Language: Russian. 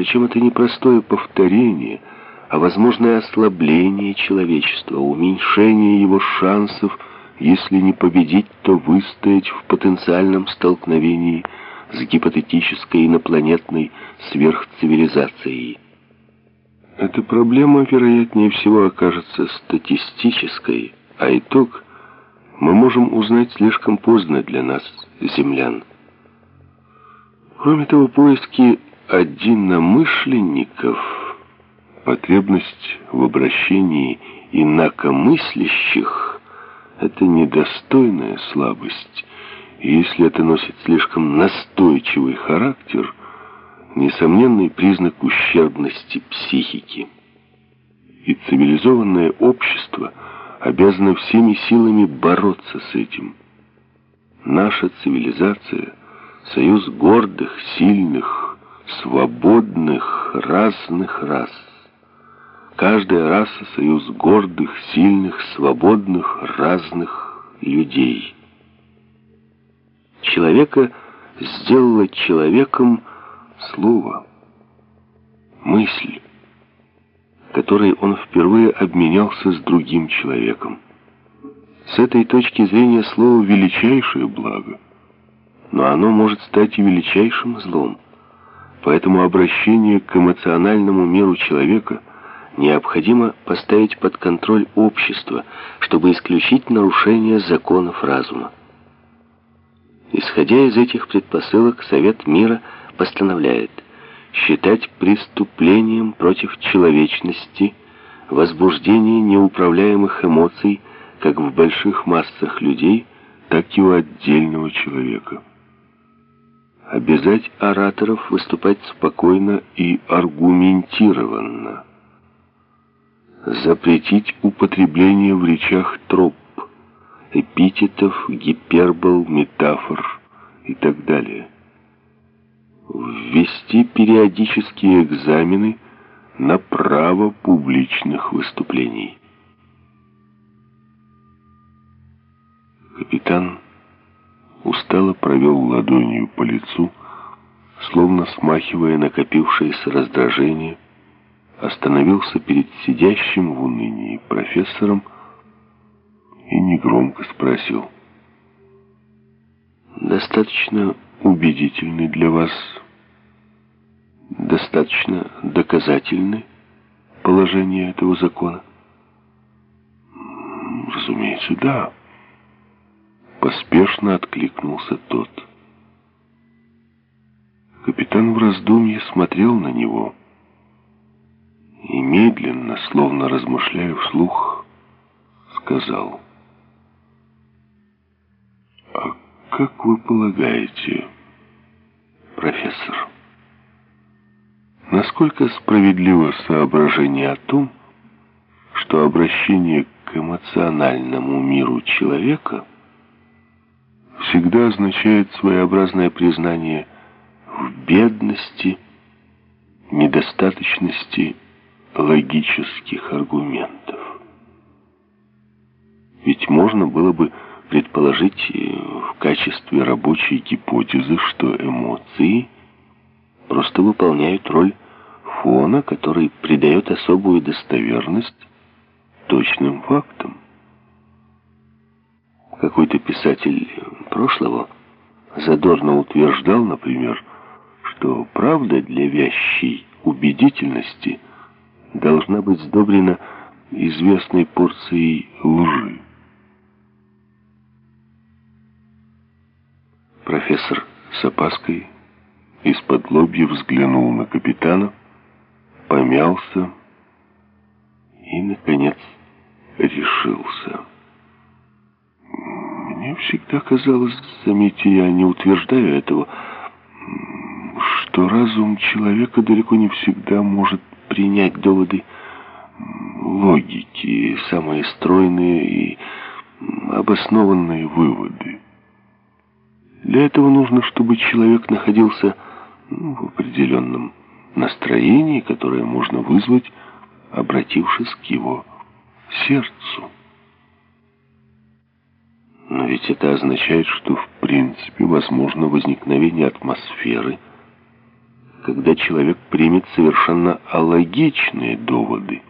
Причем это не простое повторение, а возможное ослабление человечества, уменьшение его шансов, если не победить, то выстоять в потенциальном столкновении с гипотетической инопланетной сверхцивилизацией. Эта проблема, вероятнее всего, окажется статистической, а итог мы можем узнать слишком поздно для нас, землян. Кроме того, поиски одиномышленников, потребность в обращении инакомыслящих — это недостойная слабость, и если это носит слишком настойчивый характер, несомненный признак ущербности психики. И цивилизованное общество обязано всеми силами бороться с этим. Наша цивилизация — союз гордых, сильных, свободных, разных рас. Каждая раса — союз гордых, сильных, свободных, разных людей. Человека сделало человеком слово, мысль, которой он впервые обменялся с другим человеком. С этой точки зрения слово — величайшее благо — но оно может стать и величайшим злом. Поэтому обращение к эмоциональному миру человека необходимо поставить под контроль общества, чтобы исключить нарушение законов разума. Исходя из этих предпосылок, Совет мира постановляет считать преступлением против человечности возбуждение неуправляемых эмоций как в больших массах людей, так и у отдельного человека обязать ораторов выступать спокойно и аргументированно, запретить употребление в речах троп, эпитетов, гипербол, метафор и так далее, ввести периодические экзамены на право публичных выступлений. Капитан устало провел ладонью по лицу, словно смахивая накопившееся раздражение, остановился перед сидящим в унынии профессором и негромко спросил. «Достаточно убедительный для вас, достаточно доказательны положение этого закона?» «Разумеется, да». Поспешно откликнулся тот. Капитан в раздумье смотрел на него и медленно, словно размышляя вслух, сказал. «А как вы полагаете, профессор, насколько справедливо соображение о том, что обращение к эмоциональному миру человека – всегда означает своеобразное признание в бедности, недостаточности логических аргументов. Ведь можно было бы предположить в качестве рабочей гипотезы, что эмоции просто выполняют роль фона, который придает особую достоверность точным фактам. Какой-то писатель прошлого задорно утверждал, например, что правда для вящей убедительности должна быть сдобрена известной порцией лжи. Профессор с опаской из-под лобья взглянул на капитана, помялся и, наконец, решился. Мне всегда казалось, заметьте, я не утверждаю этого, что разум человека далеко не всегда может принять доводы логики, самые стройные и обоснованные выводы. Для этого нужно, чтобы человек находился ну, в определенном настроении, которое можно вызвать, обратившись к его сердцу. Но ведь это означает, что в принципе возможно возникновение атмосферы, когда человек примет совершенно алогичные доводы.